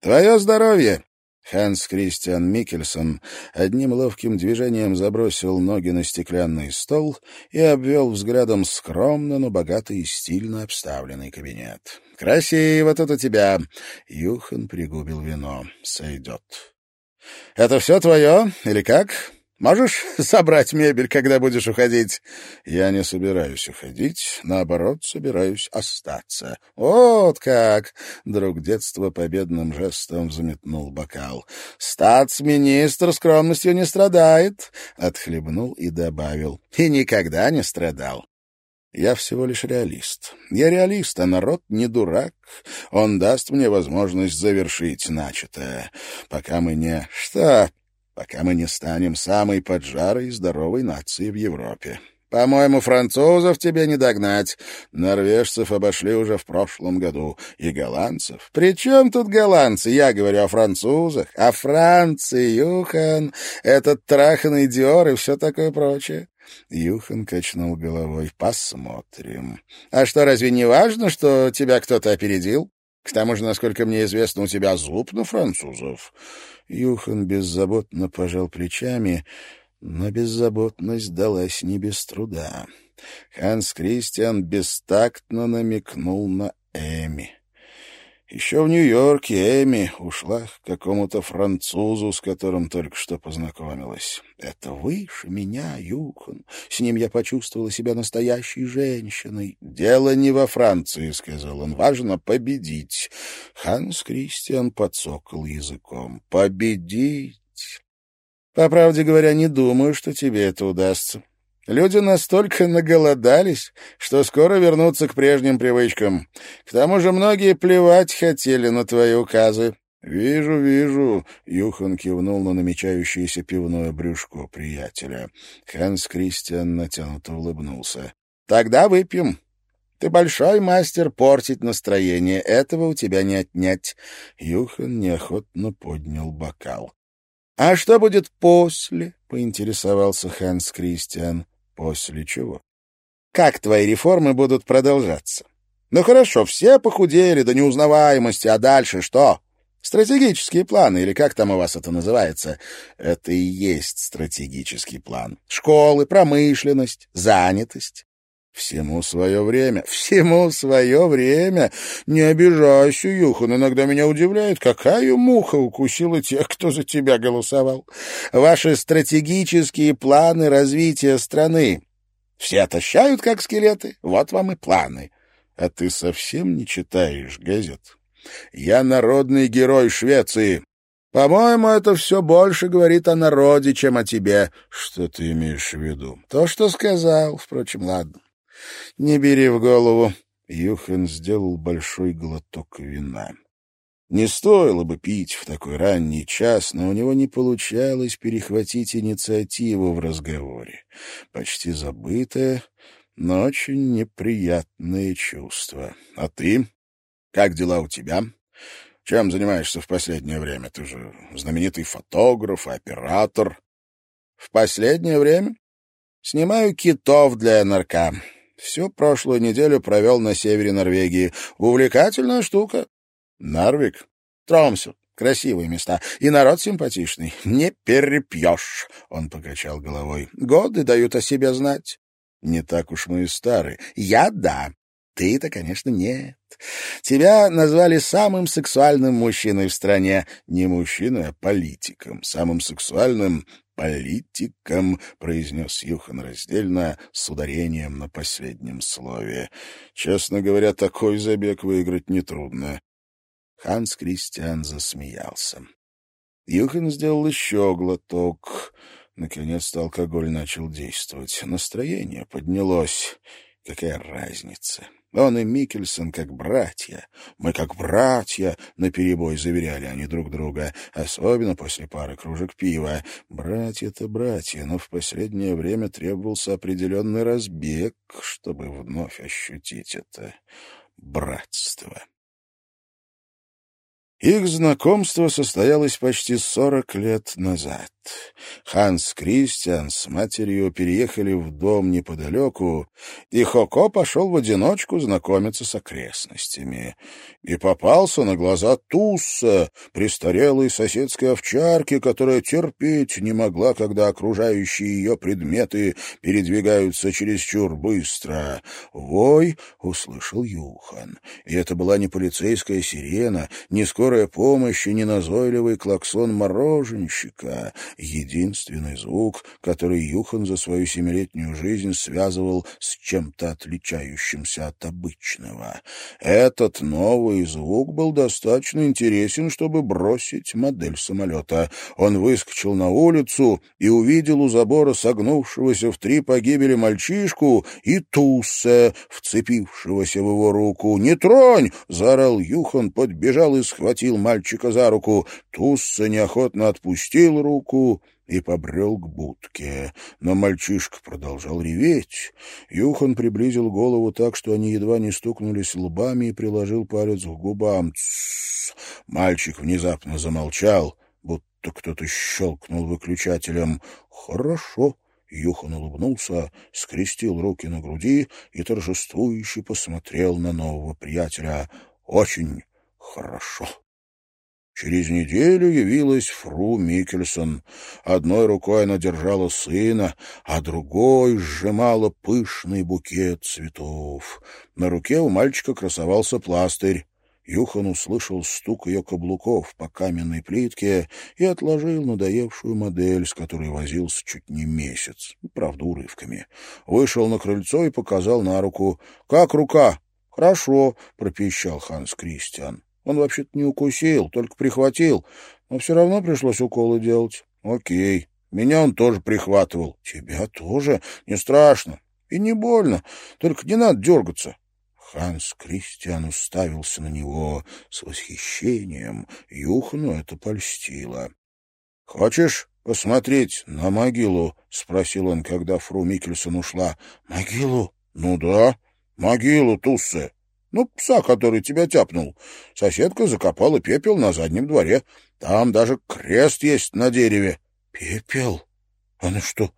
Твое здоровье!» Ханс Кристиан Микельсон одним ловким движением забросил ноги на стеклянный стол и обвел взглядом скромно, но богатый и стильно обставленный кабинет. «Красиво тут у тебя!» Юхан пригубил вино. «Сойдет». «Это все твое? Или как?» Можешь собрать мебель, когда будешь уходить?» «Я не собираюсь уходить. Наоборот, собираюсь остаться». «Вот как!» — друг детства победным жестом взметнул бокал. «Статс-министр скромностью не страдает!» — отхлебнул и добавил. «И никогда не страдал». Я всего лишь реалист. Я реалист, а народ не дурак. Он даст мне возможность завершить начатое. Пока мы не... Что? Пока мы не станем самой поджарой и здоровой нацией в Европе. По-моему, французов тебе не догнать. Норвежцев обошли уже в прошлом году. И голландцев. При чем тут голландцы? Я говорю о французах. О Франции, Юхан. Этот траханный Диор и все такое прочее. Юхан качнул головой. «Посмотрим. А что, разве не важно, что тебя кто-то опередил? К тому же, насколько мне известно, у тебя зуб на французов. Юхан беззаботно пожал плечами, но беззаботность далась не без труда. Ханс Кристиан бестактно намекнул на Эми. Еще в Нью-Йорке Эми ушла к какому-то французу, с которым только что познакомилась. Это выше меня, Юхан. С ним я почувствовала себя настоящей женщиной. «Дело не во Франции», — сказал он. «Важно победить». Ханс Кристиан подсокал языком. «Победить?» «По правде говоря, не думаю, что тебе это удастся. Люди настолько наголодались, что скоро вернутся к прежним привычкам. К тому же многие плевать хотели на твои указы. — Вижу, вижу, — Юхан кивнул на намечающееся пивное брюшко приятеля. Ханс Кристиан натянуто улыбнулся. — Тогда выпьем. Ты большой мастер портить настроение, этого у тебя не отнять. Юхан неохотно поднял бокал. — А что будет после? — поинтересовался Ханс Кристиан. После чего? Как твои реформы будут продолжаться? Ну хорошо, все похудели до неузнаваемости, а дальше что? Стратегические планы, или как там у вас это называется? Это и есть стратегический план. Школы, промышленность, занятость. Всему свое время. Всему свое время. Не обижайся, Юхан. Иногда меня удивляет, какая муха укусила тех, кто за тебя голосовал. Ваши стратегические планы развития страны. Все отощают, как скелеты. Вот вам и планы. А ты совсем не читаешь газет? Я народный герой Швеции. По-моему, это все больше говорит о народе, чем о тебе. Что ты имеешь в виду? То, что сказал. Впрочем, ладно. Не бери в голову. Юхан сделал большой глоток вина. Не стоило бы пить в такой ранний час, но у него не получалось перехватить инициативу в разговоре. Почти забытое, но очень неприятное чувство. А ты? Как дела у тебя? Чем занимаешься в последнее время? Ты же знаменитый фотограф, оператор. В последнее время? Снимаю китов для НРК. Всю прошлую неделю провел на севере Норвегии. Увлекательная штука. Нарвик? Тромсу. Красивые места. И народ симпатичный. Не перепьешь, — он покачал головой. Годы дают о себе знать. Не так уж мы и стары. Я — да. Ты-то, конечно, нет. Тебя назвали самым сексуальным мужчиной в стране. Не мужчиной, а политиком. Самым сексуальным политиком, — произнес Юхан раздельно, с ударением на последнем слове. Честно говоря, такой забег выиграть нетрудно. Ханс Кристиан засмеялся. Юхан сделал еще глоток. Наконец-то алкоголь начал действовать. Настроение поднялось. Какая разница? Он и Микельсон как братья. Мы как братья, — наперебой заверяли они друг друга, особенно после пары кружек пива. Братья-то братья, но в последнее время требовался определенный разбег, чтобы вновь ощутить это братство. Их знакомство состоялось почти сорок лет назад. Ханс Кристиан с матерью переехали в дом неподалеку, и Хоко пошел в одиночку знакомиться с окрестностями. И попался на глаза Тусса, престарелой соседской овчарки, которая терпеть не могла, когда окружающие ее предметы передвигаются чересчур быстро. Вой услышал Юхан, и это была не полицейская сирена, не скорая помощь и не назойливый клаксон мороженщика, единственный звук, который Юхан за свою семилетнюю жизнь связывал с чем-то отличающимся от обычного. Этот новый звук был достаточно интересен, чтобы бросить модель самолета. Он выскочил на улицу и увидел у забора согнувшегося в три погибели мальчишку и Туссе, вцепившегося в его руку. «Не тронь!» — заорал Юхан, подбежал и схватил мальчика за руку. Тусса неохотно отпустил руку и побрел к будке. Но мальчишка продолжал реветь. Юхан приблизил голову так, что они едва не стукнулись лбами и приложил палец к губам. «Тссс!» Мальчик внезапно замолчал, будто кто-то щелкнул выключателем. «Хорошо!» Юхан улыбнулся, скрестил руки на груди и торжествующе посмотрел на нового приятеля. «Очень хорошо!» Через неделю явилась фру Микельсон. Одной рукой она держала сына, а другой сжимала пышный букет цветов. На руке у мальчика красовался пластырь. Юхан услышал стук ее каблуков по каменной плитке и отложил надоевшую модель, с которой возился чуть не месяц, правда, урывками. Вышел на крыльцо и показал на руку. «Как рука?» «Хорошо», — пропищал Ханс Кристиан. Он вообще-то не укусил, только прихватил, но все равно пришлось уколы делать. Окей, меня он тоже прихватывал. Тебя тоже? Не страшно. И не больно, только не надо дергаться. Ханс Кристиан уставился на него с восхищением. Юхну это польстило. — Хочешь посмотреть на могилу? — спросил он, когда фру Микельсон ушла. — Могилу? — Ну да, могилу Туссе. Ну, пса, который тебя тяпнул. Соседка закопала пепел на заднем дворе. Там даже крест есть на дереве. Пепел? Она что,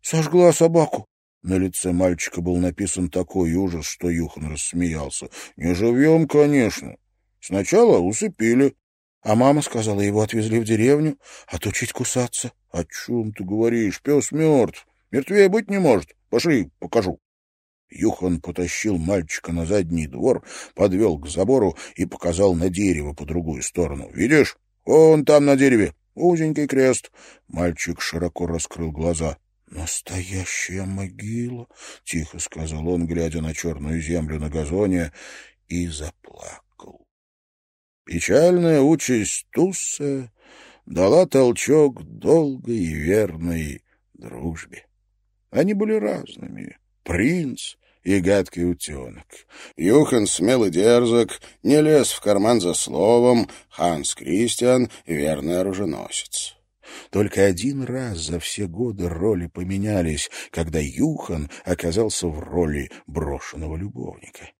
сожгла собаку? На лице мальчика был написан такой ужас, что Юхан рассмеялся. Не живьем, конечно. Сначала усыпили. А мама сказала, его отвезли в деревню отучить кусаться. — О чем ты говоришь? Пес мертв. Мертвее быть не может. Пошли, покажу. Юхан потащил мальчика на задний двор, подвел к забору и показал на дерево по другую сторону. «Видишь? Вон там на дереве. Узенький крест». Мальчик широко раскрыл глаза. «Настоящая могила», — тихо сказал он, глядя на черную землю на газоне, и заплакал. Печальная участь Тусса дала толчок долгой и верной дружбе. Они были разными. Принц и гадкий утенок. Юхан смел и дерзок, не лез в карман за словом, Ханс Кристиан — верный оруженосец. Только один раз за все годы роли поменялись, когда Юхан оказался в роли брошенного любовника.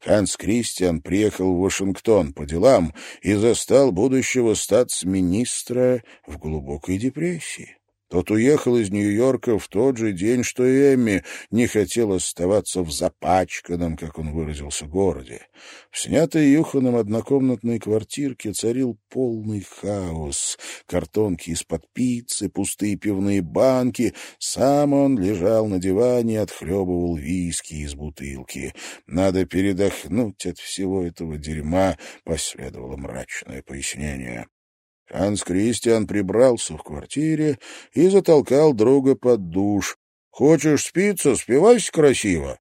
Ханс Кристиан приехал в Вашингтон по делам и застал будущего статс-министра в глубокой депрессии. Тот уехал из Нью-Йорка в тот же день, что и Эмми не хотел оставаться в запачканном, как он выразился, городе. В снятой Юханом однокомнатной квартирке царил полный хаос. Картонки из-под пиццы, пустые пивные банки. Сам он лежал на диване и отхлебывал виски из бутылки. «Надо передохнуть от всего этого дерьма», — последовало мрачное пояснение. Ханс Кристиан прибрался в квартире и затолкал друга под душ. «Хочешь спиться? Спивайся красиво!»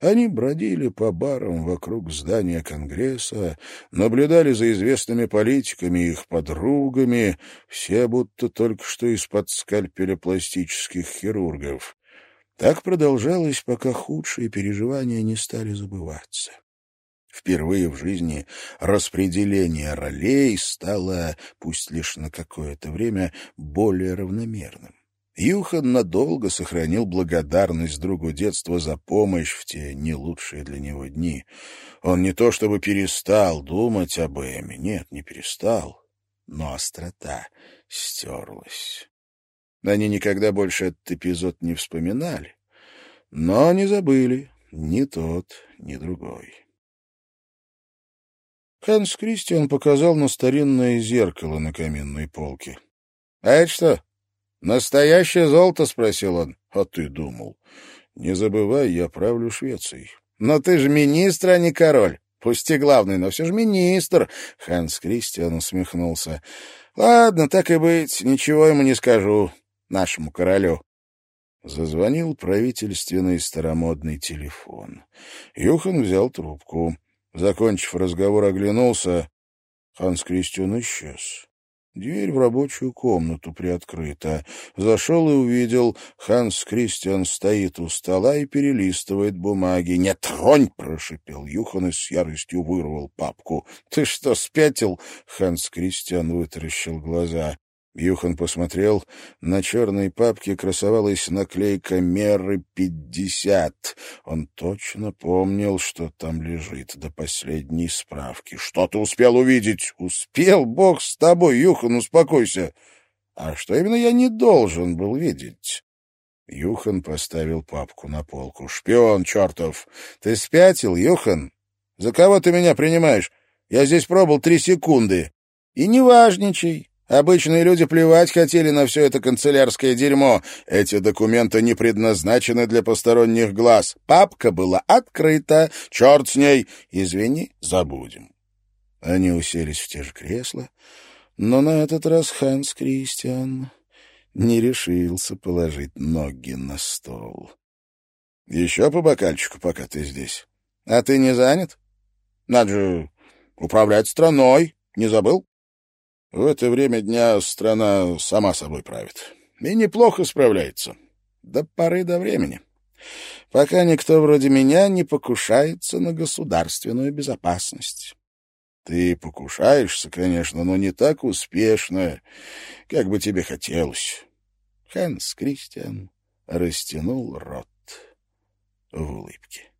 Они бродили по барам вокруг здания Конгресса, наблюдали за известными политиками и их подругами, все будто только что из-под скальпеля пластических хирургов. Так продолжалось, пока худшие переживания не стали забываться. Впервые в жизни распределение ролей стало, пусть лишь на какое-то время, более равномерным. Юхан надолго сохранил благодарность другу детства за помощь в те не лучшие для него дни. Он не то чтобы перестал думать об Эме, нет, не перестал, но острота стерлась. Они никогда больше этот эпизод не вспоминали, но не забыли ни тот, ни другой. Ханс Кристиан показал на старинное зеркало на каминной полке. — А это что, настоящее золото? — спросил он. — А ты думал? Не забывай, я правлю Швецией. — Но ты же министр, а не король. Пусть и главный, но все же министр. Ханс Кристиан усмехнулся. — Ладно, так и быть, ничего ему не скажу, нашему королю. Зазвонил правительственный старомодный телефон. Юхан взял трубку. Закончив разговор, оглянулся. Ханс Кристиан исчез. Дверь в рабочую комнату приоткрыта. Зашел и увидел, Ханс Кристиан стоит у стола и перелистывает бумаги. «Не тронь!» — прошипел Юхан и с яростью вырвал папку. «Ты что, спятил?» — Ханс Кристиан вытаращил глаза. Юхан посмотрел. На черной папке красовалась наклейка «Меры пятьдесят». Он точно помнил, что там лежит до последней справки. «Что ты успел увидеть?» «Успел? Бог с тобой, Юхан, успокойся!» «А что именно я не должен был видеть?» Юхан поставил папку на полку. «Шпион чертов! Ты спятил, Юхан? За кого ты меня принимаешь? Я здесь пробыл три секунды. И не важничай!» Обычные люди плевать хотели на все это канцелярское дерьмо. Эти документы не предназначены для посторонних глаз. Папка была открыта. Черт с ней. Извини, забудем. Они уселись в те же кресла, но на этот раз Ханс Кристиан не решился положить ноги на стол. — Еще по бокальчику, пока ты здесь. А ты не занят? Надо же управлять страной. Не забыл? В это время дня страна сама собой правит. И неплохо справляется. До поры до времени. Пока никто вроде меня не покушается на государственную безопасность. Ты покушаешься, конечно, но не так успешно, как бы тебе хотелось. Ханс Кристиан растянул рот в улыбке.